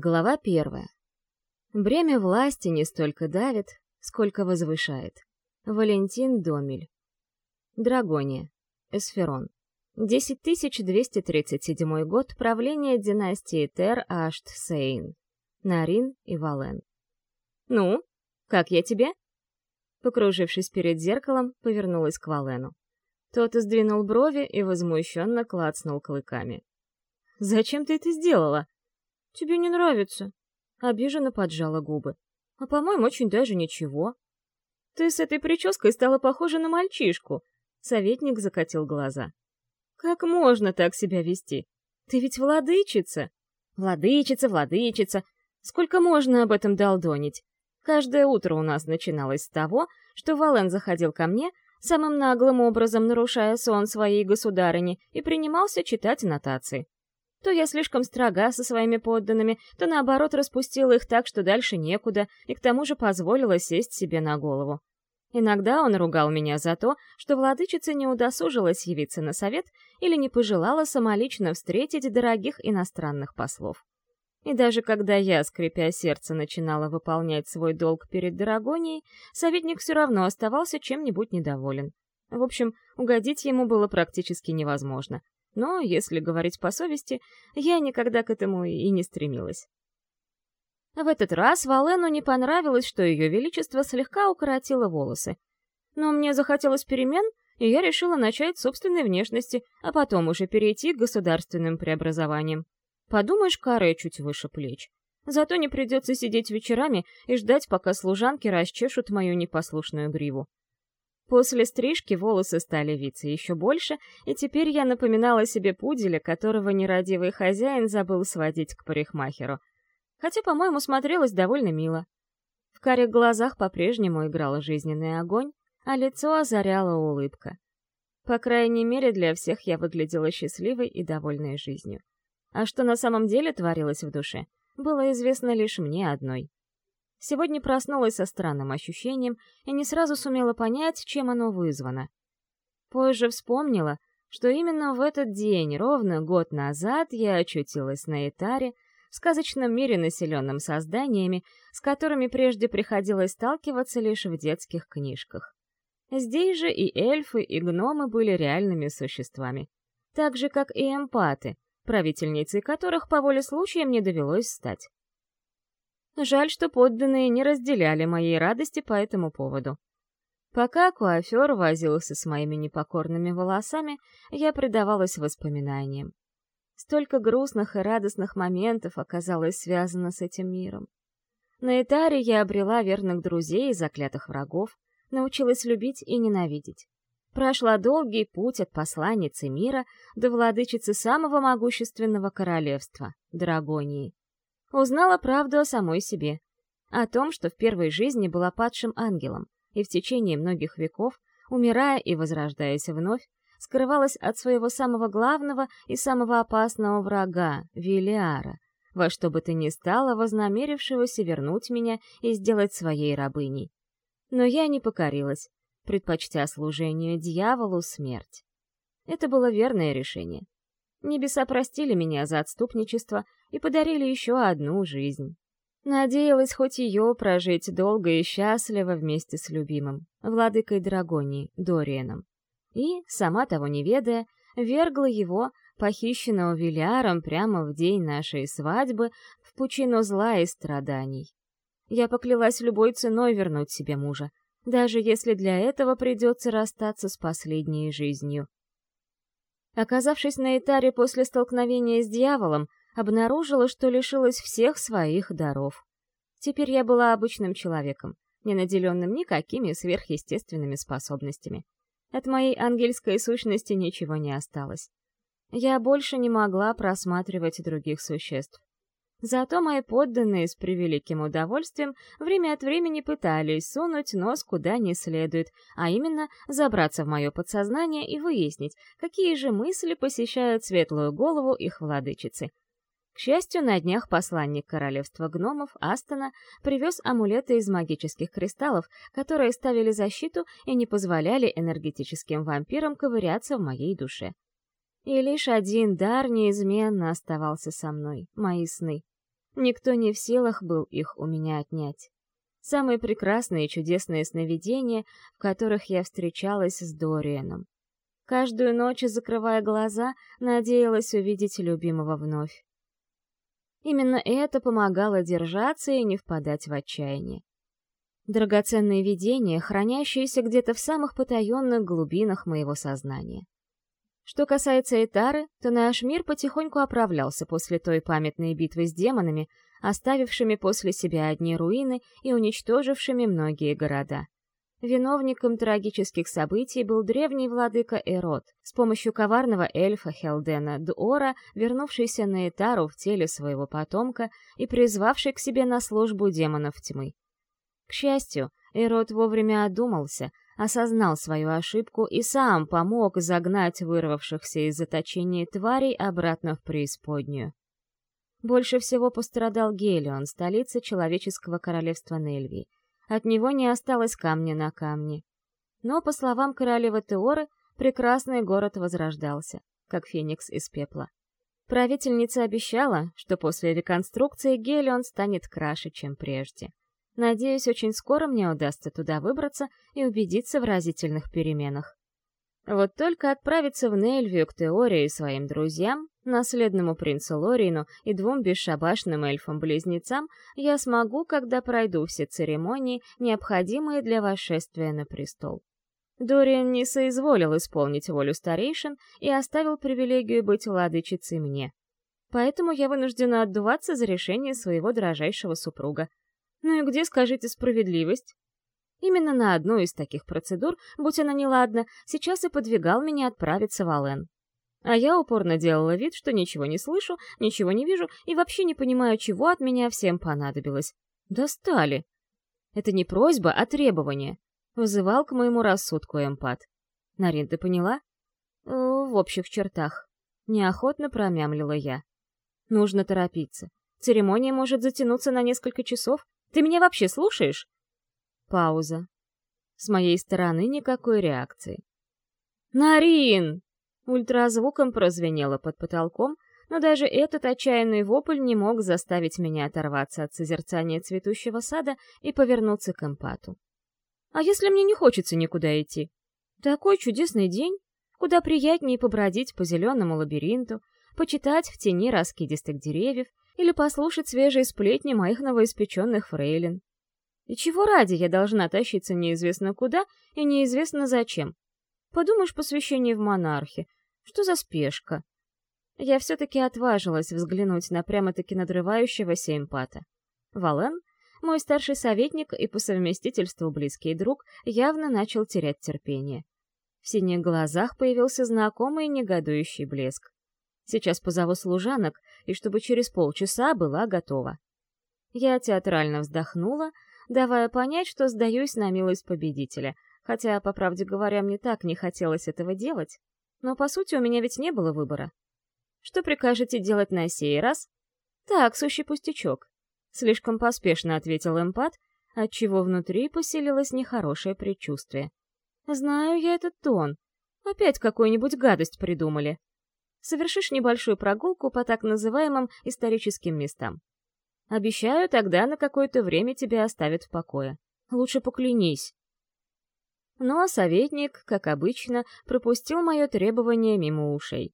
Глава первая. Бремя власти не столько давит, сколько возвышает. Валентин Домель. Драгония. Эсферон. 10237 год правления династии Тер-Ашт-Сейн. Нарин и Вален. «Ну, как я тебе?» Покружившись перед зеркалом, повернулась к Валену. Тот сдвинул брови и возмущенно клацнул клыками. «Зачем ты это сделала?» «Тебе не нравится?» Обиженно поджала губы. «А, по-моему, очень даже ничего». «Ты с этой прической стала похожа на мальчишку», — советник закатил глаза. «Как можно так себя вести? Ты ведь владычица!» «Владычица, владычица! Сколько можно об этом долдонить? Каждое утро у нас начиналось с того, что Вален заходил ко мне, самым наглым образом нарушая сон своей государыни, и принимался читать нотации. То я слишком строга со своими подданными, то наоборот распустила их так, что дальше некуда, и к тому же позволила сесть себе на голову. Иногда он ругал меня за то, что владычица не удосужилась явиться на совет или не пожелала самолично встретить дорогих иностранных послов. И даже когда я, скрипя сердце, начинала выполнять свой долг перед Дорогонией, советник все равно оставался чем-нибудь недоволен. В общем, угодить ему было практически невозможно, но, если говорить по совести, я никогда к этому и не стремилась. В этот раз Валену не понравилось, что ее величество слегка укоротило волосы. Но мне захотелось перемен, и я решила начать с собственной внешности, а потом уже перейти к государственным преобразованиям. Подумаешь, каре чуть выше плеч. Зато не придется сидеть вечерами и ждать, пока служанки расчешут мою непослушную гриву. После стрижки волосы стали виться еще больше, и теперь я напоминала себе пуделя, которого нерадивый хозяин забыл сводить к парикмахеру. Хотя, по-моему, смотрелось довольно мило. В карих глазах по-прежнему играл жизненный огонь, а лицо озаряла улыбка. По крайней мере, для всех я выглядела счастливой и довольной жизнью. А что на самом деле творилось в душе, было известно лишь мне одной. Сегодня проснулась со странным ощущением и не сразу сумела понять, чем оно вызвано. Позже вспомнила, что именно в этот день, ровно год назад, я очутилась на Этаре, в сказочном мире, населенном созданиями, с которыми прежде приходилось сталкиваться лишь в детских книжках. Здесь же и эльфы, и гномы были реальными существами. Так же, как и эмпаты, правительницей которых по воле случая мне довелось стать. Жаль, что подданные не разделяли моей радости по этому поводу. Пока куафер возился с моими непокорными волосами, я предавалась воспоминаниям. Столько грустных и радостных моментов оказалось связано с этим миром. На Этаре я обрела верных друзей и заклятых врагов, научилась любить и ненавидеть. Прошла долгий путь от посланницы мира до владычицы самого могущественного королевства — Драгонии. Узнала правду о самой себе. О том, что в первой жизни была падшим ангелом, и в течение многих веков, умирая и возрождаясь вновь, скрывалась от своего самого главного и самого опасного врага — Велиара, во что бы то ни стало вознамерившегося вернуть меня и сделать своей рабыней. Но я не покорилась, предпочтя служению дьяволу смерть. Это было верное решение. Небеса простили меня за отступничество и подарили еще одну жизнь. Надеялась хоть ее прожить долго и счастливо вместе с любимым, владыкой Драгонии, Дорианом. И, сама того не ведая, вергла его, похищенного Виляром прямо в день нашей свадьбы, в пучину зла и страданий. Я поклялась любой ценой вернуть себе мужа, даже если для этого придется расстаться с последней жизнью. Оказавшись на Итаре после столкновения с дьяволом, обнаружила, что лишилась всех своих даров. Теперь я была обычным человеком, не наделенным никакими сверхъестественными способностями. От моей ангельской сущности ничего не осталось. Я больше не могла просматривать других существ. Зато мои подданные с превеликим удовольствием время от времени пытались сунуть нос куда не следует, а именно забраться в мое подсознание и выяснить, какие же мысли посещают светлую голову их владычицы. К счастью, на днях посланник королевства гномов Астона привез амулеты из магических кристаллов, которые ставили защиту и не позволяли энергетическим вампирам ковыряться в моей душе. И лишь один дар неизменно оставался со мной — мои сны. Никто не в силах был их у меня отнять. Самые прекрасные и чудесные сновидения, в которых я встречалась с Дорианом. Каждую ночь, закрывая глаза, надеялась увидеть любимого вновь. Именно это помогало держаться и не впадать в отчаяние. Драгоценные видения, хранящиеся где-то в самых потаенных глубинах моего сознания. Что касается Этары, то наш мир потихоньку оправлялся после той памятной битвы с демонами, оставившими после себя одни руины и уничтожившими многие города. Виновником трагических событий был древний владыка Эрот, с помощью коварного эльфа Хелдена Дуора, вернувшийся на Этару в теле своего потомка и призвавший к себе на службу демонов тьмы. К счастью, Эрот вовремя одумался — осознал свою ошибку и сам помог загнать вырвавшихся из заточения тварей обратно в преисподнюю. Больше всего пострадал Гелион, столица человеческого королевства Нельвии. От него не осталось камня на камне. Но, по словам королевы Теоры, прекрасный город возрождался, как феникс из пепла. Правительница обещала, что после реконструкции Гелион станет краше, чем прежде. Надеюсь, очень скоро мне удастся туда выбраться и убедиться в разительных переменах. Вот только отправиться в Нельвию к Теории своим друзьям, наследному принцу Лорину и двум бесшабашным эльфам-близнецам я смогу, когда пройду все церемонии, необходимые для восшествия на престол. Дориан не соизволил исполнить волю старейшин и оставил привилегию быть владычицей мне. Поэтому я вынуждена отдуваться за решение своего дрожайшего супруга — ну и где, скажите, справедливость? Именно на одну из таких процедур, будь она неладна, сейчас и подвигал меня отправиться в Ален. А я упорно делала вид, что ничего не слышу, ничего не вижу и вообще не понимаю, чего от меня всем понадобилось. Достали. Это не просьба, а требование. Вызывал к моему рассудку эмпат. Нарин, ты поняла? «Э, в общих чертах. Неохотно промямлила я. Нужно торопиться. Церемония может затянуться на несколько часов, ты меня вообще слушаешь?» Пауза. С моей стороны никакой реакции. «Нарин!» Ультразвуком прозвенело под потолком, но даже этот отчаянный вопль не мог заставить меня оторваться от созерцания цветущего сада и повернуться к эмпату. «А если мне не хочется никуда идти? Такой чудесный день, куда приятнее побродить по зеленому лабиринту, почитать в тени раскидистых деревьев или послушать свежие сплетни моих новоиспеченных фрейлин. И чего ради я должна тащиться неизвестно куда и неизвестно зачем? Подумаешь, посвящение в монархи. Что за спешка? Я все-таки отважилась взглянуть на прямо-таки надрывающегося эмпата. Вален, мой старший советник и по совместительству близкий друг, явно начал терять терпение. В синих глазах появился знакомый негодующий блеск. Сейчас позову служанок, и чтобы через полчаса была готова. Я театрально вздохнула, давая понять, что сдаюсь на милость победителя, хотя, по правде говоря, мне так не хотелось этого делать. Но, по сути, у меня ведь не было выбора. Что прикажете делать на сей раз? Так, сущий пустячок. Слишком поспешно ответил эмпат, отчего внутри поселилось нехорошее предчувствие. Знаю я этот тон. Опять какую-нибудь гадость придумали совершишь небольшую прогулку по так называемым историческим местам. Обещаю, тогда на какое-то время тебя оставят в покое. Лучше поклянись. Но советник, как обычно, пропустил мое требование мимо ушей.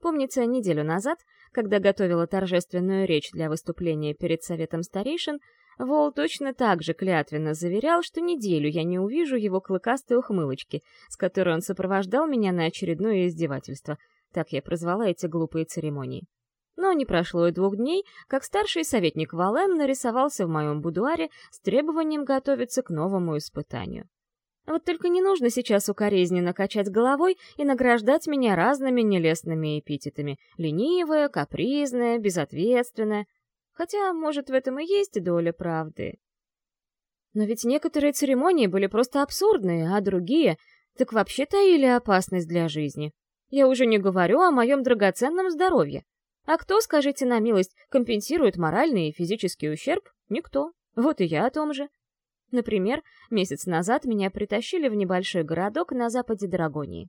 Помнится, неделю назад, когда готовила торжественную речь для выступления перед Советом Старейшин, Вол точно так же клятвенно заверял, что неделю я не увижу его клыкастой ухмылочки, с которой он сопровождал меня на очередное издевательство — так я прозвала эти глупые церемонии. Но не прошло и двух дней, как старший советник Вален нарисовался в моем будуаре с требованием готовиться к новому испытанию. Вот только не нужно сейчас укоризненно качать головой и награждать меня разными нелестными эпитетами. Ленивая, капризная, безответственная. Хотя, может, в этом и есть доля правды. Но ведь некоторые церемонии были просто абсурдные, а другие так вообще таили опасность для жизни. Я уже не говорю о моем драгоценном здоровье. А кто, скажите на милость, компенсирует моральный и физический ущерб? Никто. Вот и я о том же. Например, месяц назад меня притащили в небольшой городок на западе Драгонии.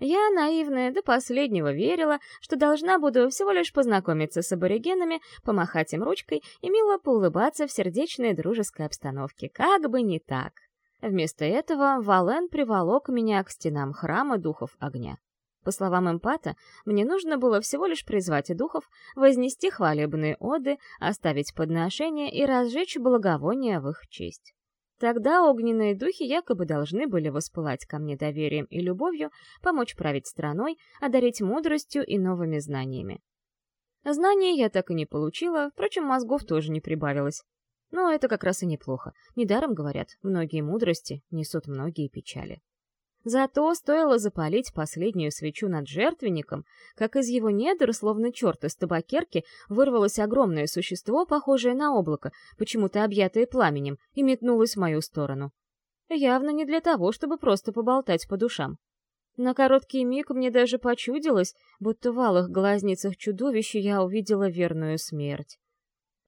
Я, наивная, до последнего верила, что должна буду всего лишь познакомиться с аборигенами, помахать им ручкой и мило поулыбаться в сердечной дружеской обстановке. Как бы не так. Вместо этого Вален приволок меня к стенам храма духов огня. По словам эмпата, мне нужно было всего лишь призвать духов, вознести хвалебные оды, оставить подношения и разжечь благовония в их честь. Тогда огненные духи якобы должны были воспылать ко мне доверием и любовью, помочь править страной, одарить мудростью и новыми знаниями. Знаний я так и не получила, впрочем, мозгов тоже не прибавилось. Но это как раз и неплохо. Недаром говорят, многие мудрости несут многие печали. Зато стоило запалить последнюю свечу над жертвенником, как из его недр, словно черт из табакерки, вырвалось огромное существо, похожее на облако, почему-то объятое пламенем, и метнулось в мою сторону. Явно не для того, чтобы просто поболтать по душам. На короткий миг мне даже почудилось, будто в алых глазницах чудовища я увидела верную смерть.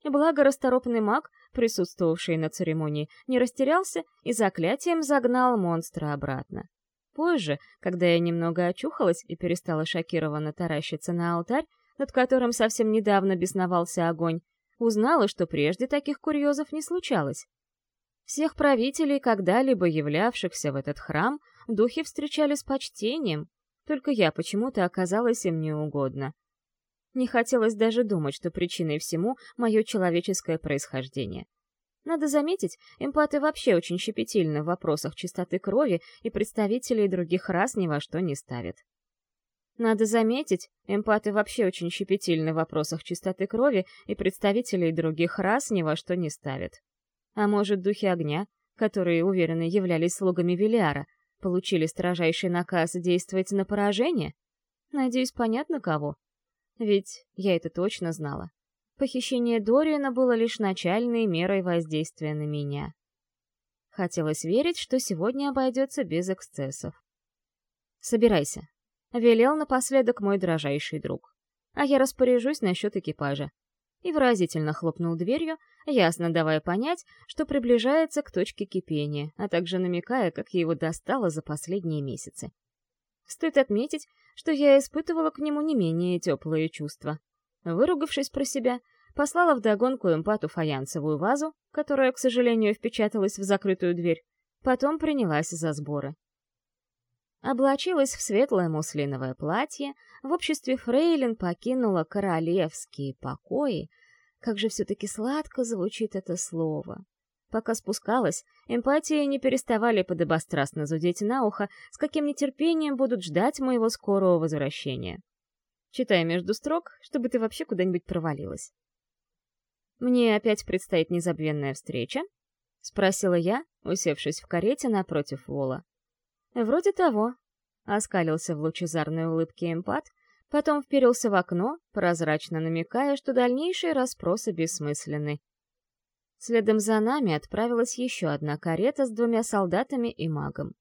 Благо расторопный маг, присутствовавший на церемонии, не растерялся и заклятием загнал монстра обратно. Позже, когда я немного очухалась и перестала шокированно таращиться на алтарь, над которым совсем недавно бесновался огонь, узнала, что прежде таких курьезов не случалось. Всех правителей, когда-либо являвшихся в этот храм, духи встречали с почтением, только я почему-то оказалась им неугодна. Не хотелось даже думать, что причиной всему мое человеческое происхождение — надо заметить, эмпаты вообще очень щепетильны в вопросах чистоты крови и представителей других рас ни во что не ставят. Надо заметить, эмпаты вообще очень щепетильны в вопросах чистоты крови и представителей других рас ни во что не ставят. А может, духи огня, которые, уверенно, являлись слугами Велиара, получили строжайший наказ действовать на поражение? Надеюсь, понятно кого. Ведь я это точно знала. Похищение Дориана было лишь начальной мерой воздействия на меня. Хотелось верить, что сегодня обойдется без эксцессов. «Собирайся», — велел напоследок мой дрожайший друг. «А я распоряжусь насчет экипажа». И выразительно хлопнул дверью, ясно давая понять, что приближается к точке кипения, а также намекая, как я его достала за последние месяцы. Стоит отметить, что я испытывала к нему не менее теплые чувства. Выругавшись про себя, послала вдогонку эмпату фаянсовую вазу, которая, к сожалению, впечаталась в закрытую дверь, потом принялась за сборы. Облачилась в светлое муслиновое платье, в обществе фрейлин покинула королевские покои. Как же все-таки сладко звучит это слово. Пока спускалась, эмпатии не переставали подобострастно зудеть на ухо, с каким нетерпением будут ждать моего скорого возвращения читая между строк, чтобы ты вообще куда-нибудь провалилась. «Мне опять предстоит незабвенная встреча?» — спросила я, усевшись в карете напротив Вола. «Вроде того», — оскалился в лучезарной улыбке эмпат, потом вперился в окно, прозрачно намекая, что дальнейшие расспросы бессмысленны. Следом за нами отправилась еще одна карета с двумя солдатами и магом.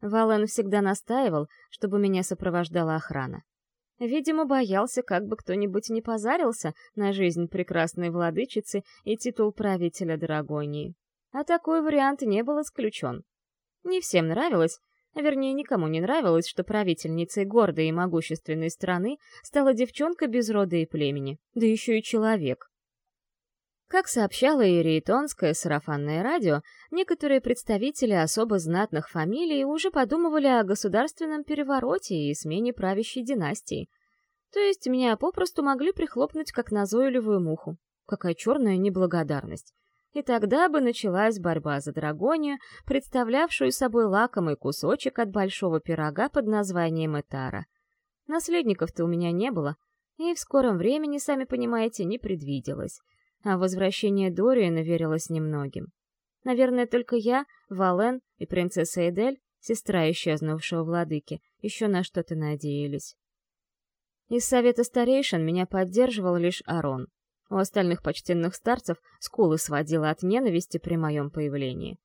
Вален всегда настаивал, чтобы меня сопровождала охрана. Видимо, боялся, как бы кто-нибудь не позарился на жизнь прекрасной владычицы и титул правителя Драгонии. А такой вариант не был исключен. Не всем нравилось, а вернее, никому не нравилось, что правительницей гордой и могущественной страны стала девчонка без рода и племени, да еще и человек. Как сообщало Иерейтонское сарафанное радио, некоторые представители особо знатных фамилий уже подумывали о государственном перевороте и смене правящей династии. То есть меня попросту могли прихлопнуть как назойливую муху. Какая черная неблагодарность. И тогда бы началась борьба за Драгонию, представлявшую собой лакомый кусочек от большого пирога под названием Этара. Наследников-то у меня не было, и в скором времени, сами понимаете, не предвиделось а возвращение Дориана верилось немногим. Наверное, только я, Вален и принцесса Эдель, сестра исчезнувшего владыки, еще на что-то надеялись. Из совета старейшин меня поддерживал лишь Арон. У остальных почтенных старцев скулы сводила от ненависти при моем появлении.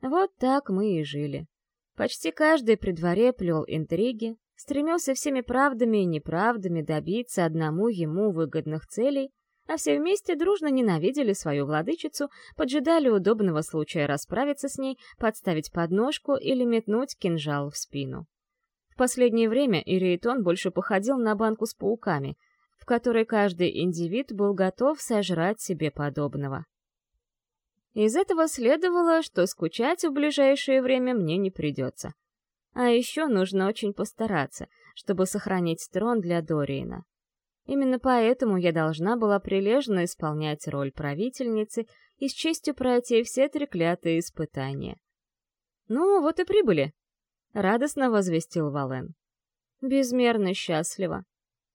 Вот так мы и жили. Почти каждый при дворе плел интриги, стремился всеми правдами и неправдами добиться одному ему выгодных целей а все вместе дружно ненавидели свою владычицу, поджидали удобного случая расправиться с ней, подставить подножку или метнуть кинжал в спину. В последнее время Ирейтон больше походил на банку с пауками, в которой каждый индивид был готов сожрать себе подобного. Из этого следовало, что скучать в ближайшее время мне не придется. А еще нужно очень постараться, чтобы сохранить трон для Дориена. Именно поэтому я должна была прилежно исполнять роль правительницы и с честью пройти все треклятые испытания. «Ну, вот и прибыли», — радостно возвестил Вален. «Безмерно счастливо».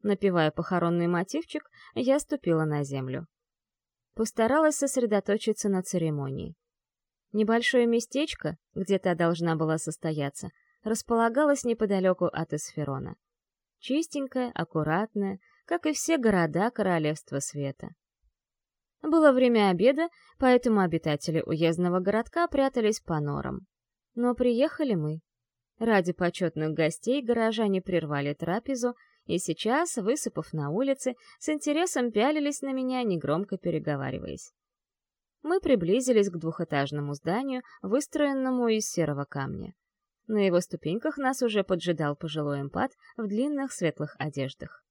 Напевая похоронный мотивчик, я ступила на землю. Постаралась сосредоточиться на церемонии. Небольшое местечко, где та должна была состояться, располагалось неподалеку от Эсферона. Чистенькое, аккуратное, как и все города Королевства Света. Было время обеда, поэтому обитатели уездного городка прятались по норам. Но приехали мы. Ради почетных гостей горожане прервали трапезу и сейчас, высыпав на улице, с интересом пялились на меня, негромко переговариваясь. Мы приблизились к двухэтажному зданию, выстроенному из серого камня. На его ступеньках нас уже поджидал пожилой эмпат в длинных светлых одеждах.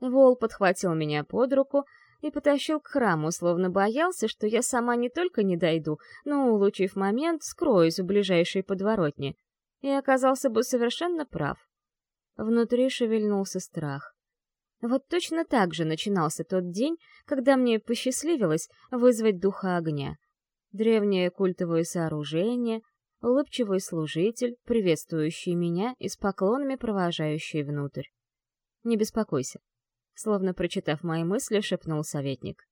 Вол подхватил меня под руку и потащил к храму, словно боялся, что я сама не только не дойду, но, улучив момент, скроюсь в ближайшей подворотне. И оказался бы совершенно прав. Внутри шевельнулся страх. Вот точно так же начинался тот день, когда мне посчастливилось вызвать духа огня. Древнее культовое сооружение, улыбчивый служитель, приветствующий меня и с поклонами провожающий внутрь. Не беспокойся. Словно прочитав мои мысли, шепнул советник.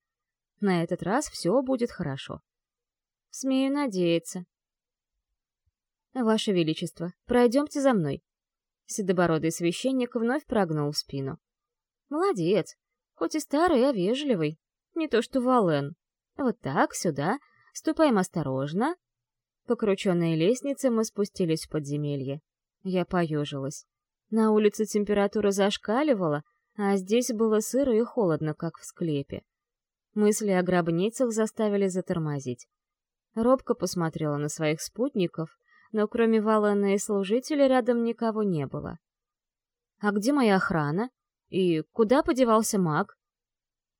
На этот раз все будет хорошо. Смею надеяться. Ваше Величество, пройдемте за мной. Седобородый священник вновь прогнул в спину. «Молодец. Хоть и старый, а вежливый. Не то что Вален. Вот так, сюда. Ступаем осторожно». По крученной лестнице мы спустились в подземелье. Я поежилась. На улице температура зашкаливала, а здесь было сыро и холодно, как в склепе. Мысли о гробницах заставили затормозить. Робко посмотрела на своих спутников, но кроме Валена и служителя рядом никого не было. «А где моя охрана? И куда подевался маг?»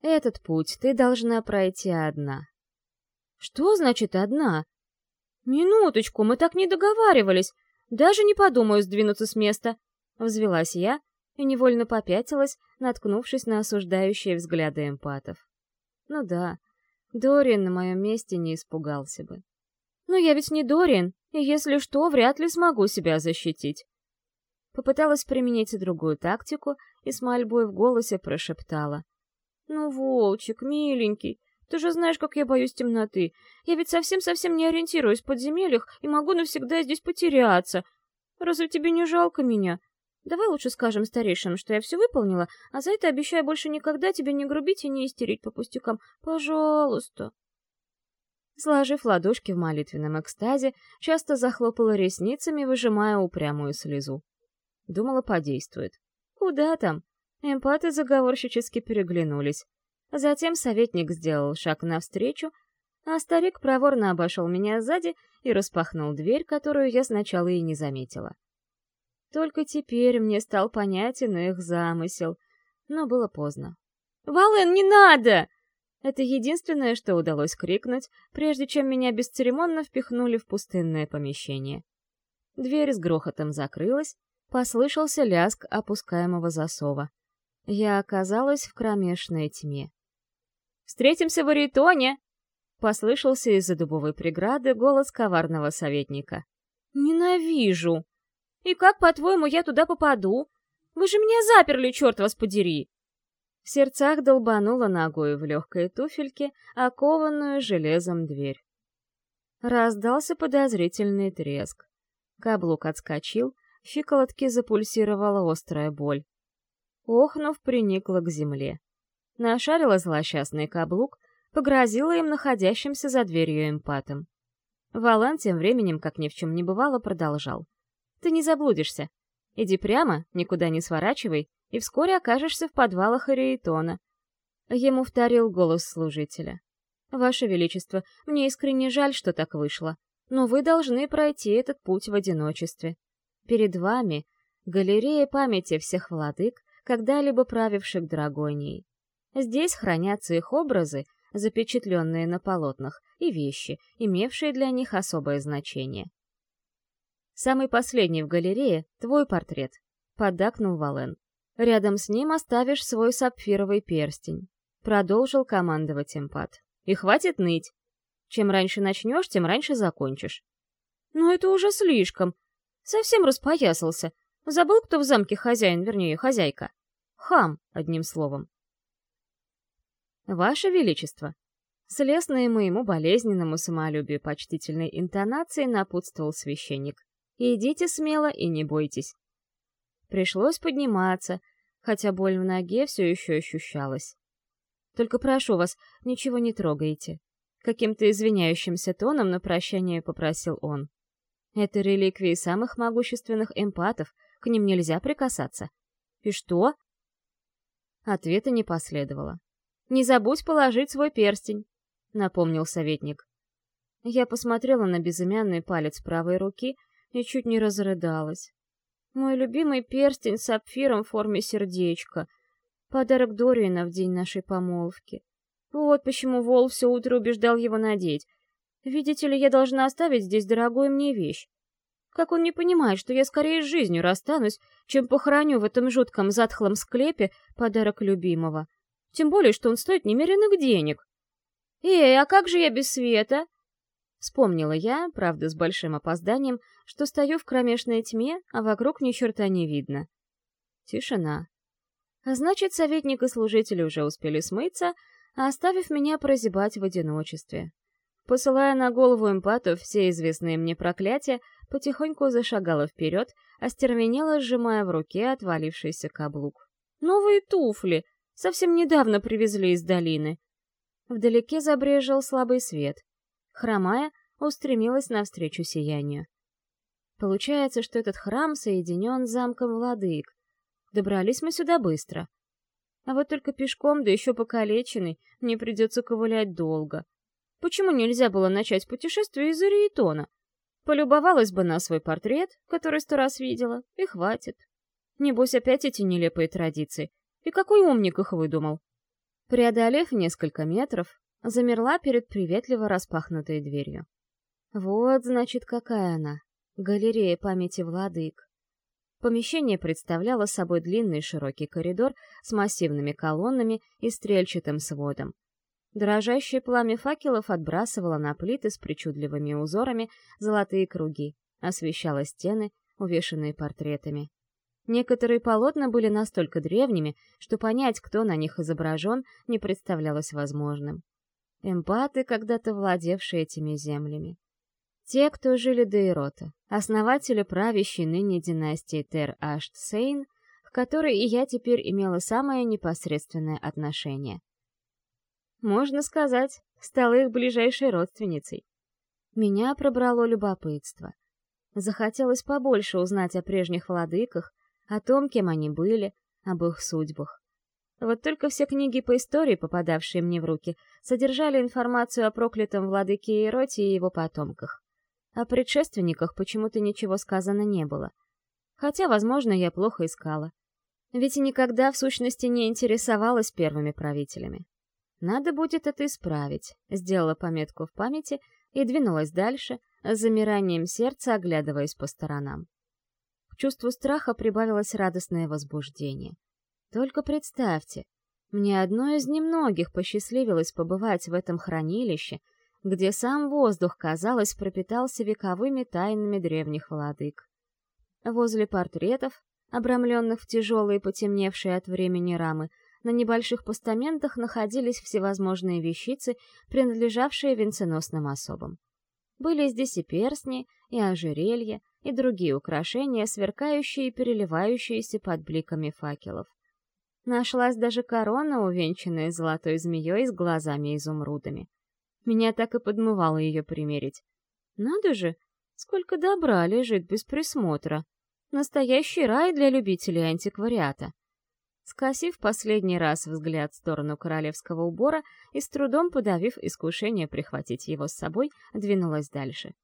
«Этот путь ты должна пройти одна». «Что значит «одна»?» «Минуточку, мы так не договаривались. Даже не подумаю сдвинуться с места», — взвелась я и невольно попятилась, наткнувшись на осуждающие взгляды эмпатов. «Ну да, Дориан на моем месте не испугался бы». «Но я ведь не Дориан, и если что, вряд ли смогу себя защитить. Попыталась применить другую тактику и с мольбой в голосе прошептала. «Ну, Волчик, миленький, ты же знаешь, как я боюсь темноты. Я ведь совсем-совсем не ориентируюсь в подземельях и могу навсегда здесь потеряться. Разве тебе не жалко меня? Давай лучше скажем старейшинам, что я все выполнила, а за это обещаю больше никогда тебе не грубить и не истерить по пустякам. Пожалуйста!» Сложив ладошки в молитвенном экстазе, часто захлопала ресницами, выжимая упрямую слезу. Думала, подействует. Куда там? Эмпаты заговорщически переглянулись. Затем советник сделал шаг навстречу, а старик проворно обошел меня сзади и распахнул дверь, которую я сначала и не заметила. Только теперь мне стал понятен их замысел, но было поздно. «Вален, не надо!» Это единственное, что удалось крикнуть, прежде чем меня бесцеремонно впихнули в пустынное помещение. Дверь с грохотом закрылась, послышался лязг опускаемого засова. Я оказалась в кромешной тьме. «Встретимся в Аритоне!» — послышался из-за дубовой преграды голос коварного советника. «Ненавижу! И как, по-твоему, я туда попаду? Вы же меня заперли, черт вас подери!» В сердцах долбанула ногой в легкой туфельке, окованную железом дверь. Раздался подозрительный треск. Каблук отскочил, в щиколотке запульсировала острая боль. Охнув, приникла к земле. Нашарила злосчастный каблук, погрозила им находящимся за дверью эмпатом. Валан тем временем, как ни в чем не бывало, продолжал. «Ты не заблудишься. Иди прямо, никуда не сворачивай, и вскоре окажешься в подвалах Ариэтона. Ему вторил голос служителя. «Ваше Величество, мне искренне жаль, что так вышло, но вы должны пройти этот путь в одиночестве. Перед вами Галерея памяти всех владык, когда-либо правивших Драгонией. Здесь хранятся их образы, запечатленные на полотнах, и вещи, имевшие для них особое значение. «Самый последний в галерее — твой портрет», — поддакнул Вален. «Рядом с ним оставишь свой сапфировый перстень», — продолжил командовать импат. «И хватит ныть. Чем раньше начнешь, тем раньше закончишь». «Ну это уже слишком. Совсем распоясался. Забыл, кто в замке хозяин, вернее, хозяйка. Хам, одним словом. «Ваше Величество!» С лестной моему болезненному самолюбию почтительной интонацией напутствовал священник. «Идите смело и не бойтесь». Пришлось подниматься, хотя боль в ноге все еще ощущалась. «Только прошу вас, ничего не трогайте». Каким-то извиняющимся тоном на прощание попросил он. «Это реликвии самых могущественных эмпатов, к ним нельзя прикасаться». «И что?» Ответа не последовало. Не забудь положить свой перстень», — напомнил советник. Я посмотрела на безымянный палец правой руки и чуть не разрыдалась. Мой любимый перстень с сапфиром в форме сердечка. Подарок Дориана в день нашей помолвки. Вот почему Вол все утро убеждал его надеть. Видите ли, я должна оставить здесь дорогую мне вещь. Как он не понимает, что я скорее с жизнью расстанусь, чем похороню в этом жутком затхлом склепе подарок любимого. Тем более, что он стоит немеренных денег. «Эй, а как же я без света?» Вспомнила я, правда, с большим опозданием, что стою в кромешной тьме, а вокруг ни черта не видно. Тишина. А значит, советник и служители уже успели смыться, оставив меня прозябать в одиночестве. Посылая на голову эмпатов все известные мне проклятия, потихоньку зашагала вперед, остервенела, сжимая в руке отвалившийся каблук. «Новые туфли! Совсем недавно привезли из долины. Вдалеке забрежил слабый свет. Хромая, устремилась навстречу сиянию. Получается, что этот храм соединен с замком владык. Добрались мы сюда быстро. А вот только пешком, да еще покалеченный, мне придется ковылять долго. Почему нельзя было начать путешествие из Ариетона? Полюбовалась бы на свой портрет, который сто раз видела, и хватит. Небось, опять эти нелепые традиции — и какой умник их выдумал? Преодолев несколько метров, замерла перед приветливо распахнутой дверью. Вот, значит, какая она. Галерея памяти владык. Помещение представляло собой длинный широкий коридор с массивными колоннами и стрельчатым сводом. Дрожащее пламя факелов отбрасывало на плиты с причудливыми узорами золотые круги, освещало стены, увешанные портретами. Некоторые полотна были настолько древними, что понять, кто на них изображен, не представлялось возможным. Эмпаты, когда-то владевшие этими землями. Те, кто жили до Ирота, основатели правящей ныне династии Тер-Ашт-Сейн, к которой и я теперь имела самое непосредственное отношение. Можно сказать, стала их ближайшей родственницей. Меня пробрало любопытство. Захотелось побольше узнать о прежних владыках, о том, кем они были, об их судьбах. Вот только все книги по истории, попадавшие мне в руки, содержали информацию о проклятом владыке Ироте и его потомках. О предшественниках почему-то ничего сказано не было. Хотя, возможно, я плохо искала. Ведь никогда, в сущности, не интересовалась первыми правителями. Надо будет это исправить, сделала пометку в памяти и двинулась дальше, с замиранием сердца оглядываясь по сторонам. К чувству страха прибавилось радостное возбуждение. Только представьте, мне одной из немногих посчастливилось побывать в этом хранилище, где сам воздух, казалось, пропитался вековыми тайнами древних владык. Возле портретов, обрамленных в тяжелые потемневшие от времени рамы, на небольших постаментах находились всевозможные вещицы, принадлежавшие венценосным особам. Были здесь и перстни, и ожерелья, и другие украшения, сверкающие и переливающиеся под бликами факелов. Нашлась даже корона, увенчанная золотой змеей с глазами-изумрудами. Меня так и подмывало ее примерить. Надо же, сколько добра лежит без присмотра. Настоящий рай для любителей антиквариата. Скосив последний раз взгляд в сторону королевского убора и с трудом подавив искушение прихватить его с собой, двинулась дальше.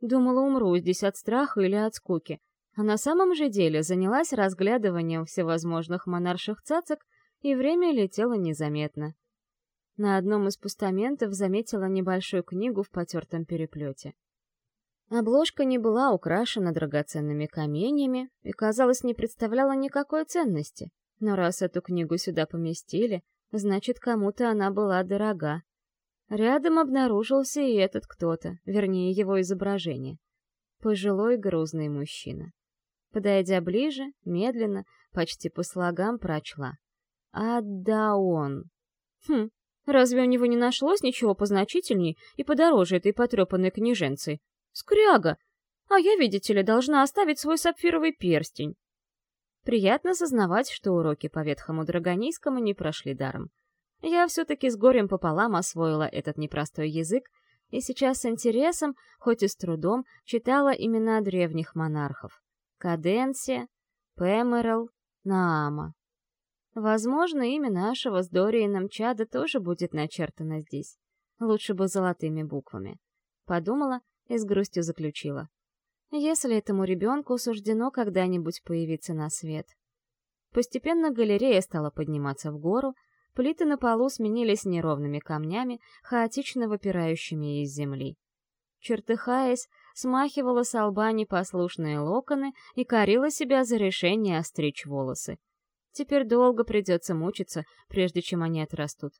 Думала, умру здесь от страха или от скуки. А на самом же деле занялась разглядыванием всевозможных монарших цацок, и время летело незаметно. На одном из постаментов заметила небольшую книгу в потертом переплете. Обложка не была украшена драгоценными каменьями и, казалось, не представляла никакой ценности. Но раз эту книгу сюда поместили, значит, кому-то она была дорога. Рядом обнаружился и этот кто-то, вернее, его изображение. Пожилой грузный мужчина. Подойдя ближе, медленно, почти по слогам прочла. А да он. Хм, разве у него не нашлось ничего позначительней и подороже этой потрепанной княженцы? Скряга! А я, видите ли, должна оставить свой сапфировый перстень. Приятно сознавать, что уроки по ветхому драгонийскому не прошли даром. Я все-таки с горем пополам освоила этот непростой язык, и сейчас с интересом, хоть и с трудом, читала имена древних монархов. Каденсия, Пемерл, Наама. Возможно, имя нашего с Дорианом чада тоже будет начертано здесь. Лучше бы золотыми буквами. Подумала и с грустью заключила. Если этому ребенку суждено когда-нибудь появиться на свет. Постепенно галерея стала подниматься в гору, плиты на полу сменились неровными камнями, хаотично выпирающими из земли. Чертыхаясь, смахивала с лба непослушные локоны и корила себя за решение остричь волосы. Теперь долго придется мучиться, прежде чем они отрастут.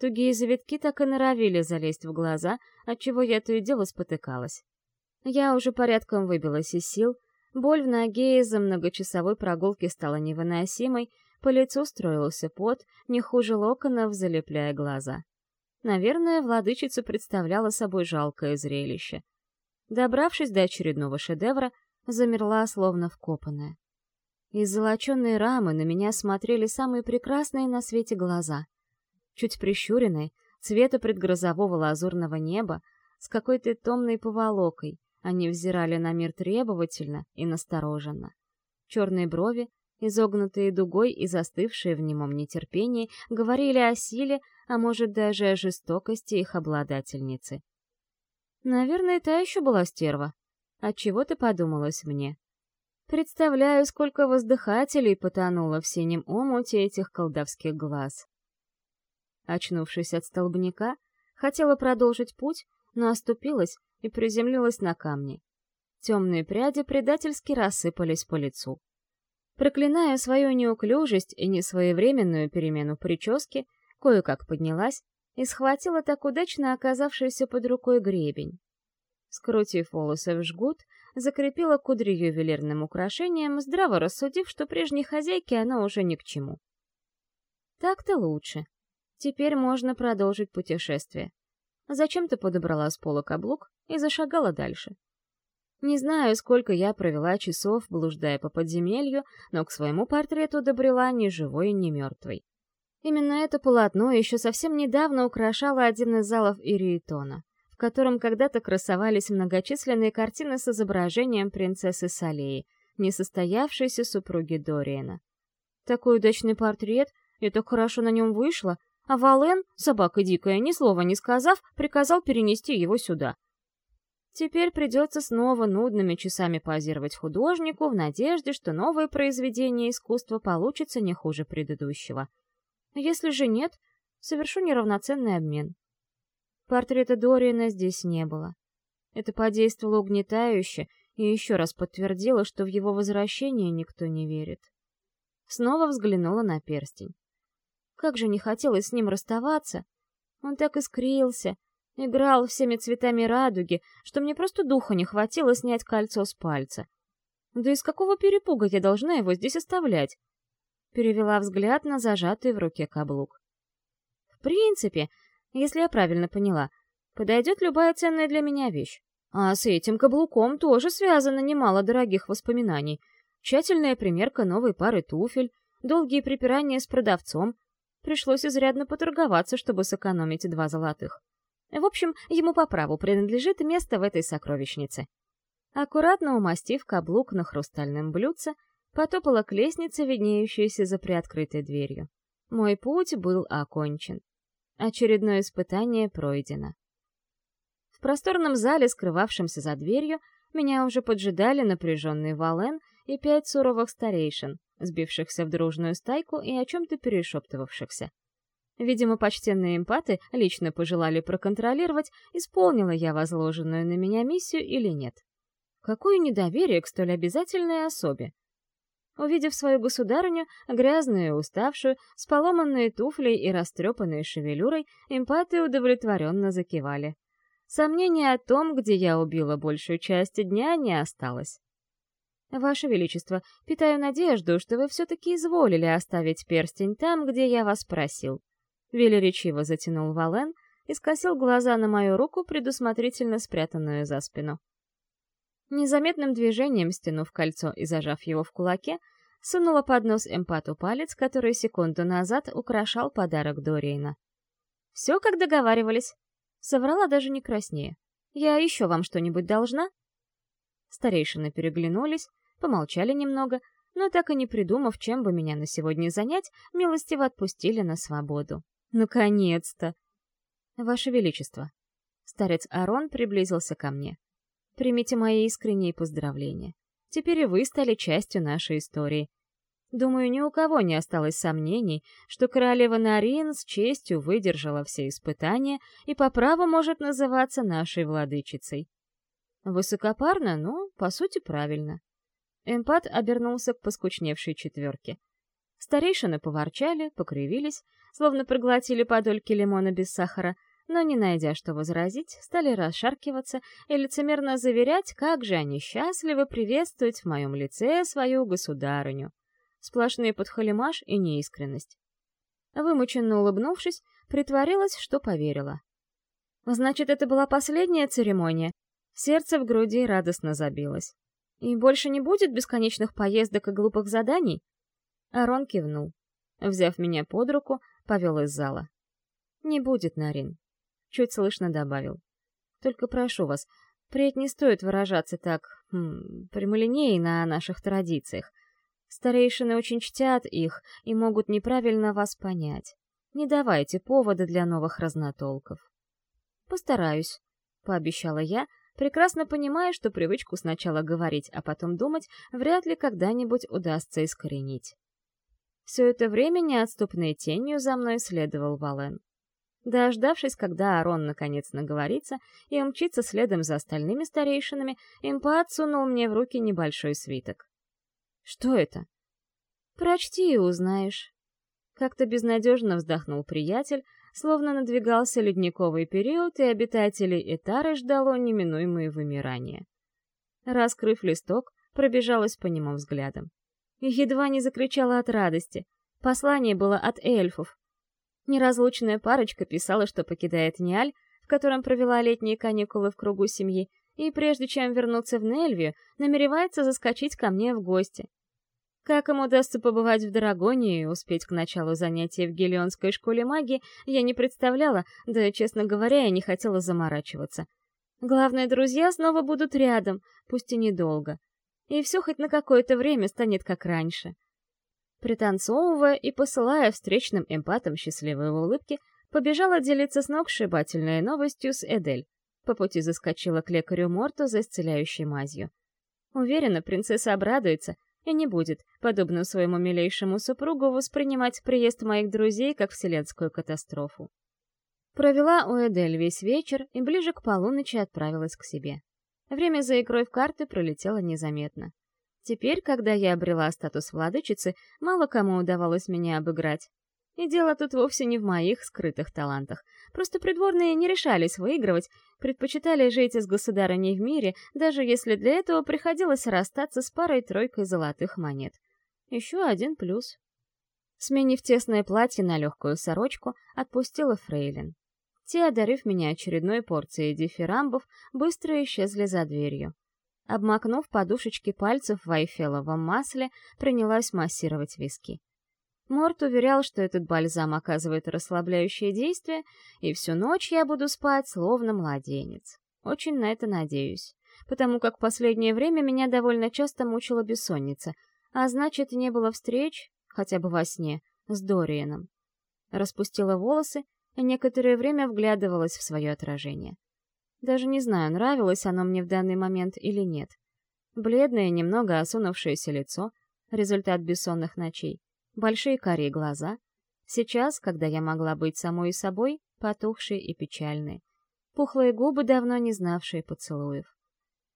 Тугие завитки так и норовили залезть в глаза, отчего я то и дело спотыкалась. Я уже порядком выбилась из сил, боль в ноге из-за многочасовой прогулки стала невыносимой, по лицу строился пот, не хуже локонов, залепляя глаза. Наверное, владычица представляла собой жалкое зрелище. Добравшись до очередного шедевра, замерла, словно вкопанная. Из золоченной рамы на меня смотрели самые прекрасные на свете глаза. Чуть прищуренные, цвета предгрозового лазурного неба, с какой-то томной поволокой, они взирали на мир требовательно и настороженно. Черные брови, изогнутые дугой и застывшие в немом нетерпении, говорили о силе, а может даже о жестокости их обладательницы. Наверное, та еще была стерва. Отчего-то подумалось мне. Представляю, сколько воздыхателей потонуло в синем омуте этих колдовских глаз. Очнувшись от столбняка, хотела продолжить путь, но оступилась и приземлилась на камни. Темные пряди предательски рассыпались по лицу. Проклиная свою неуклюжесть и несвоевременную перемену прически, кое-как поднялась и схватила так удачно оказавшийся под рукой гребень. Скрутив волосы в жгут, закрепила кудри ювелирным украшением, здраво рассудив, что прежней хозяйке она уже ни к чему. Так-то лучше. Теперь можно продолжить путешествие. Зачем-то подобрала с пола каблук и зашагала дальше. Не знаю, сколько я провела часов, блуждая по подземелью, но к своему портрету добрела ни живой, ни мертвой. Именно это полотно еще совсем недавно украшало один из залов Ириетона, в котором когда-то красовались многочисленные картины с изображением принцессы Салеи, несостоявшейся супруги Дориена. Такой удачный портрет, и так хорошо на нем вышло, а Вален, собака дикая, ни слова не сказав, приказал перенести его сюда. Теперь придется снова нудными часами позировать художнику в надежде, что новое произведение искусства получится не хуже предыдущего — если же нет, совершу неравноценный обмен. Портрета Дориана здесь не было. Это подействовало угнетающе и еще раз подтвердило, что в его возвращение никто не верит. Снова взглянула на перстень. Как же не хотелось с ним расставаться. Он так искрился, играл всеми цветами радуги, что мне просто духа не хватило снять кольцо с пальца. Да из какого перепуга я должна его здесь оставлять? Перевела взгляд на зажатый в руке каблук. В принципе, если я правильно поняла, подойдет любая ценная для меня вещь. А с этим каблуком тоже связано немало дорогих воспоминаний. Тщательная примерка новой пары туфель, долгие припирания с продавцом. Пришлось изрядно поторговаться, чтобы сэкономить два золотых. В общем, ему по праву принадлежит место в этой сокровищнице. Аккуратно умастив каблук на хрустальном блюдце, потопала к лестнице, виднеющейся за приоткрытой дверью. Мой путь был окончен. Очередное испытание пройдено. В просторном зале, скрывавшемся за дверью, меня уже поджидали напряженный Вален и пять суровых старейшин, сбившихся в дружную стайку и о чем-то перешептывавшихся. Видимо, почтенные эмпаты лично пожелали проконтролировать, исполнила я возложенную на меня миссию или нет. Какое недоверие к столь обязательной особе! Увидев свою государыню, грязную уставшую, с поломанной туфлей и растрепанной шевелюрой, эмпаты удовлетворенно закивали. Сомнений о том, где я убила большую часть дня, не осталось. «Ваше Величество, питаю надежду, что вы все-таки изволили оставить перстень там, где я вас просил». Велеречиво затянул Вален и скосил глаза на мою руку, предусмотрительно спрятанную за спину. Незаметным движением, стянув кольцо и зажав его в кулаке, сунула под нос эмпату палец, который секунду назад украшал подарок Дориена. «Все, как договаривались», Соврала даже не краснее. «Я еще вам что-нибудь должна?» Старейшины переглянулись, помолчали немного, но так и не придумав, чем бы меня на сегодня занять, милостиво отпустили на свободу. Наконец-то! Ваше Величество! Старец Арон приблизился ко мне. Примите мои искренние поздравления. Теперь и вы стали частью нашей истории, Думаю, ни у кого не осталось сомнений, что королева Нарин с честью выдержала все испытания и по праву может называться нашей владычицей. Высокопарно, но, по сути, правильно. Эмпат обернулся к поскучневшей четверке. Старейшины поворчали, покривились, словно проглотили подольки лимона без сахара, но, не найдя что возразить, стали расшаркиваться и лицемерно заверять, как же они счастливы приветствовать в моем лице свою государыню сплошные подхалимаш и неискренность. Вымученно улыбнувшись, притворилась, что поверила. Значит, это была последняя церемония. Сердце в груди радостно забилось. И больше не будет бесконечных поездок и глупых заданий? Арон кивнул. Взяв меня под руку, повел из зала. «Не будет, Нарин», — чуть слышно добавил. «Только прошу вас, впредь не стоит выражаться так, хм, прямолинейно о наших традициях. Старейшины очень чтят их и могут неправильно вас понять. Не давайте повода для новых разнотолков. «Постараюсь», — пообещала я, прекрасно понимая, что привычку сначала говорить, а потом думать вряд ли когда-нибудь удастся искоренить. Все это время неотступной тенью за мной следовал Вален. Дождавшись, когда Арон наконец наговорится и умчится следом за остальными старейшинами, импа отсунул мне в руки небольшой свиток. Что это? Прочти и узнаешь. Как-то безнадежно вздохнул приятель, словно надвигался ледниковый период, и обитателей Этары ждало неминуемое вымирание. Раскрыв листок, пробежалась по нему взглядом. Едва не закричала от радости. Послание было от эльфов. Неразлучная парочка писала, что покидает Ниаль, в котором провела летние каникулы в кругу семьи, и прежде чем вернуться в Нельвию, намеревается заскочить ко мне в гости. Как им удастся побывать в Драгоне и успеть к началу занятий в Гелионской школе магии, я не представляла, да, честно говоря, я не хотела заморачиваться. Главное, друзья снова будут рядом, пусть и недолго. И все хоть на какое-то время станет как раньше. Пританцовывая и посылая встречным эмпатам счастливые улыбки, побежала делиться с ног сшибательной новостью с Эдель. По пути заскочила к лекарю Морту за исцеляющей мазью. Уверена, принцесса обрадуется и не будет, подобно своему милейшему супругу, воспринимать приезд моих друзей как вселенскую катастрофу. Провела у Эдель весь вечер и ближе к полуночи отправилась к себе. Время за игрой в карты пролетело незаметно. Теперь, когда я обрела статус владычицы, мало кому удавалось меня обыграть. И дело тут вовсе не в моих скрытых талантах. Просто придворные не решались выигрывать, предпочитали жить с государыней в мире, даже если для этого приходилось расстаться с парой-тройкой золотых монет. Еще один плюс. Сменив тесное платье на легкую сорочку, отпустила фрейлин. Те, одарив меня очередной порцией дифирамбов, быстро исчезли за дверью. Обмакнув подушечки пальцев в айфеловом масле, принялась массировать виски. Морт уверял, что этот бальзам оказывает расслабляющее действие, и всю ночь я буду спать, словно младенец. Очень на это надеюсь, потому как последнее время меня довольно часто мучила бессонница, а значит, не было встреч, хотя бы во сне, с Дорианом. Распустила волосы и некоторое время вглядывалась в свое отражение. Даже не знаю, нравилось оно мне в данный момент или нет. Бледное, немного осунувшееся лицо, результат бессонных ночей, большие карие глаза. Сейчас, когда я могла быть самой собой, потухшие и печальные. Пухлые губы, давно не знавшие поцелуев.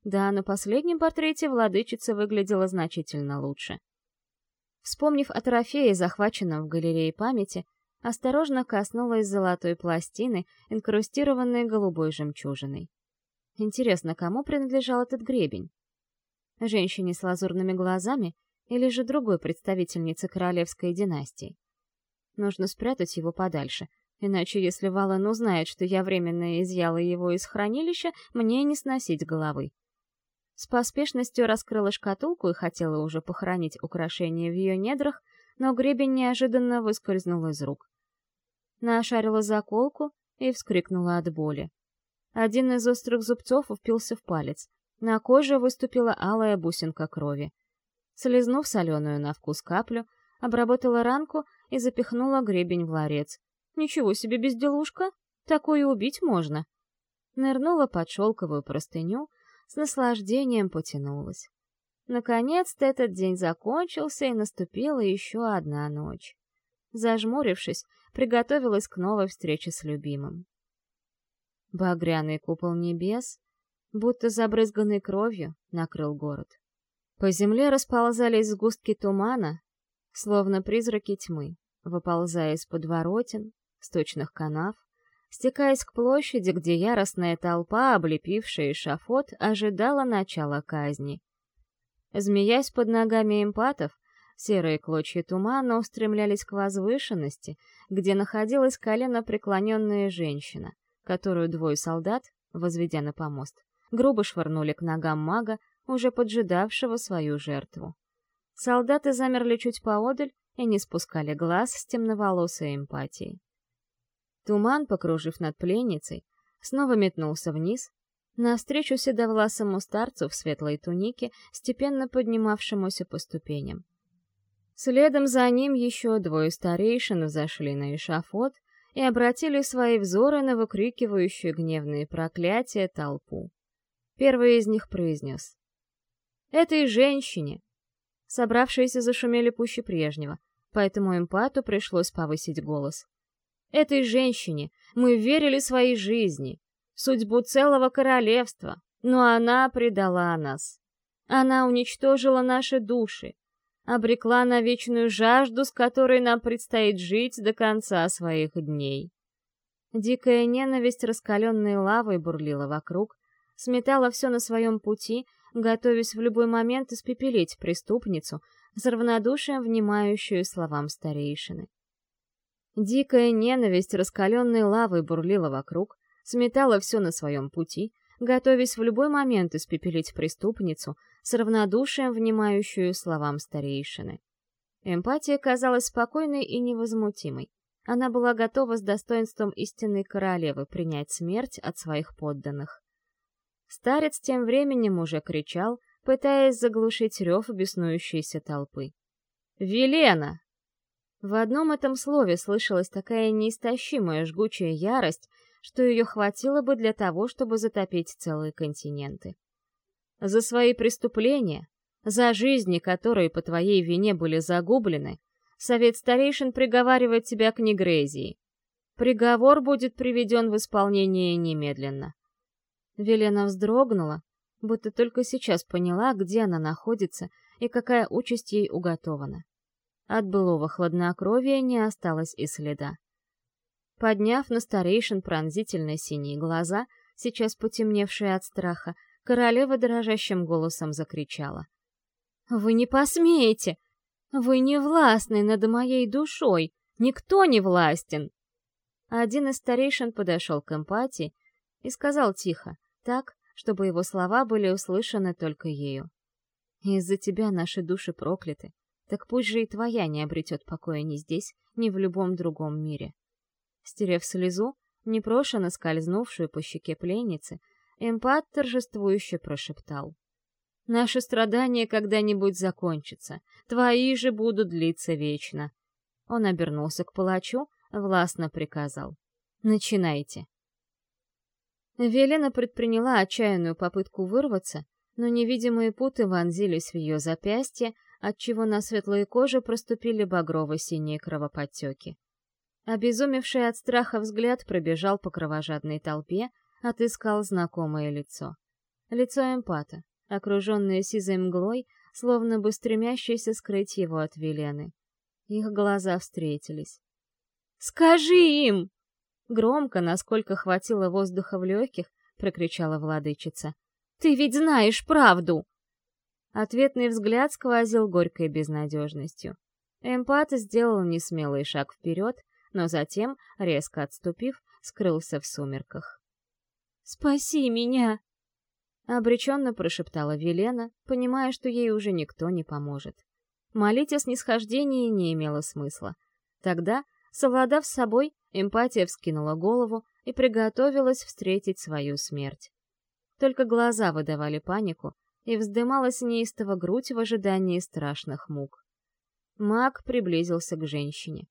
Да, на последнем портрете владычица выглядела значительно лучше. Вспомнив о трофее, захваченном в галерее памяти, осторожно коснулась золотой пластины, инкрустированной голубой жемчужиной. Интересно, кому принадлежал этот гребень? Женщине с лазурными глазами или же другой представительнице королевской династии? Нужно спрятать его подальше, иначе если Вален узнает, что я временно изъяла его из хранилища, мне не сносить головы. С поспешностью раскрыла шкатулку и хотела уже похоронить украшение в ее недрах, но гребень неожиданно выскользнул из рук. Нашарила заколку и вскрикнула от боли. Один из острых зубцов впился в палец. На коже выступила алая бусинка крови. Слизнув соленую на вкус каплю, обработала ранку и запихнула гребень в ларец. Ничего себе безделушка! Такое убить можно! Нырнула под шелковую простыню, с наслаждением потянулась. Наконец-то этот день закончился, и наступила еще одна ночь. Зажмурившись, приготовилась к новой встрече с любимым. Багряный купол небес, будто забрызганный кровью, накрыл город. По земле расползались сгустки тумана, словно призраки тьмы, выползая из подворотен, сточных канав, стекаясь к площади, где яростная толпа, облепившая шафот, ожидала начала казни. Змеясь под ногами эмпатов, серые клочья тумана устремлялись к возвышенности, где находилась колено преклоненная женщина, которую двое солдат, возведя на помост, грубо швырнули к ногам мага, уже поджидавшего свою жертву. Солдаты замерли чуть поодаль и не спускали глаз с темноволосой эмпатией. Туман, покружив над пленницей, снова метнулся вниз, навстречу седовласому старцу в светлой тунике, степенно поднимавшемуся по ступеням. Следом за ним еще двое старейшин зашли на эшафот и обратили свои взоры на выкрикивающую гневные проклятия толпу. Первый из них произнес. «Этой женщине!» Собравшиеся зашумели пуще прежнего, поэтому эмпату пришлось повысить голос. Этой женщине мы верили своей жизни, судьбу целого королевства, но она предала нас. Она уничтожила наши души, обрекла на вечную жажду, с которой нам предстоит жить до конца своих дней. Дикая ненависть раскаленной лавой бурлила вокруг, сметала все на своем пути, готовясь в любой момент испепелить преступницу, с равнодушием внимающую словам старейшины. Дикая ненависть раскаленной лавой бурлила вокруг, сметала все на своем пути, готовясь в любой момент испепелить преступницу, с равнодушием внимающую словам старейшины. Эмпатия казалась спокойной и невозмутимой. Она была готова с достоинством истинной королевы принять смерть от своих подданных. Старец тем временем уже кричал, пытаясь заглушить рев беснующейся толпы. «Велена! В одном этом слове слышалась такая неистощимая жгучая ярость, что ее хватило бы для того, чтобы затопить целые континенты. За свои преступления, за жизни, которые по твоей вине были загублены, Совет Старейшин приговаривает тебя к негрезии. Приговор будет приведен в исполнение немедленно. Велена вздрогнула, будто только сейчас поняла, где она находится и какая участь ей уготована. От былого хладнокровия не осталось и следа. Подняв на старейшин пронзительно синие глаза, сейчас потемневшие от страха, королева дрожащим голосом закричала. «Вы не посмеете! Вы не властны над моей душой! Никто не властен!» Один из старейшин подошел к эмпатии и сказал тихо, так, чтобы его слова были услышаны только ею. «Из-за тебя наши души прокляты. Так пусть же и твоя не обретет покоя ни здесь, ни в любом другом мире. Стерев слезу, непрошено скользнувшую по щеке пленницы, эмпат торжествующе прошептал. «Наши страдания когда-нибудь закончатся, твои же будут длиться вечно». Он обернулся к палачу, властно приказал. «Начинайте». Велена предприняла отчаянную попытку вырваться, но невидимые путы вонзились в ее запястье, отчего на светлой коже проступили багрово-синие кровоподтеки. Обезумевший от страха взгляд пробежал по кровожадной толпе, отыскал знакомое лицо. Лицо эмпата, окруженное сизой мглой, словно бы стремящееся скрыть его от Велены. Их глаза встретились. «Скажи им!» Громко, насколько хватило воздуха в легких, прокричала владычица. «Ты ведь знаешь правду!» Ответный взгляд сквозил горькой безнадежностью. Эмпат сделал несмелый шаг вперед, но затем, резко отступив, скрылся в сумерках. «Спаси меня!» Обреченно прошептала Велена, понимая, что ей уже никто не поможет. Молить о снисхождении не имело смысла. Тогда, совладав с собой, эмпатия вскинула голову и приготовилась встретить свою смерть. Только глаза выдавали панику, и вздымалась неистово грудь в ожидании страшных мук. Маг приблизился к женщине.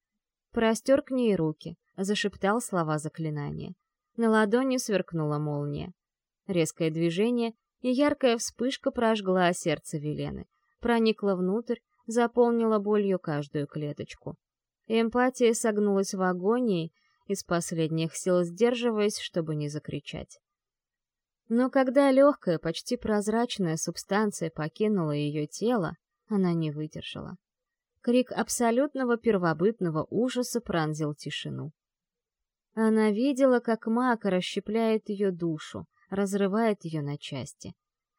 Простер к ней руки, зашептал слова заклинания. На ладони сверкнула молния. Резкое движение, и яркая вспышка прожгла сердце Велены, проникла внутрь, заполнила болью каждую клеточку. Эмпатия согнулась в агонии, из последних сил сдерживаясь, чтобы не закричать. Но когда легкая, почти прозрачная субстанция покинула ее тело, она не выдержала. Крик абсолютного первобытного ужаса пронзил тишину. Она видела, как маг расщепляет ее душу, разрывает ее на части.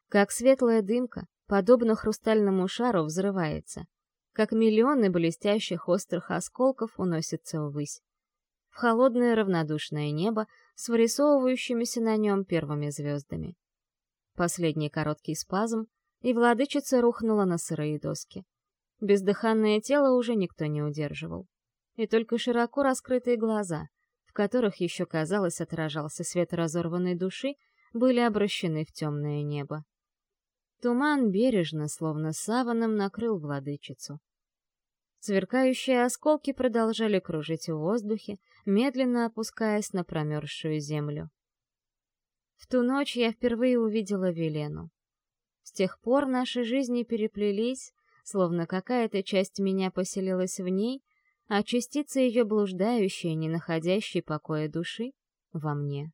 Как светлая дымка, подобно хрустальному шару, взрывается. Как миллионы блестящих острых осколков уносятся ввысь. В холодное равнодушное небо с вырисовывающимися на нем первыми звездами. Последний короткий спазм, и владычица рухнула на сырые доски. Бездыханное тело уже никто не удерживал. И только широко раскрытые глаза, в которых еще, казалось, отражался свет разорванной души, были обращены в темное небо. Туман бережно, словно саваном, накрыл владычицу. Сверкающие осколки продолжали кружить в воздухе, медленно опускаясь на промерзшую землю. В ту ночь я впервые увидела Велену. С тех пор наши жизни переплелись, словно какая-то часть меня поселилась в ней, а частица ее блуждающая, не находящей покоя души, во мне.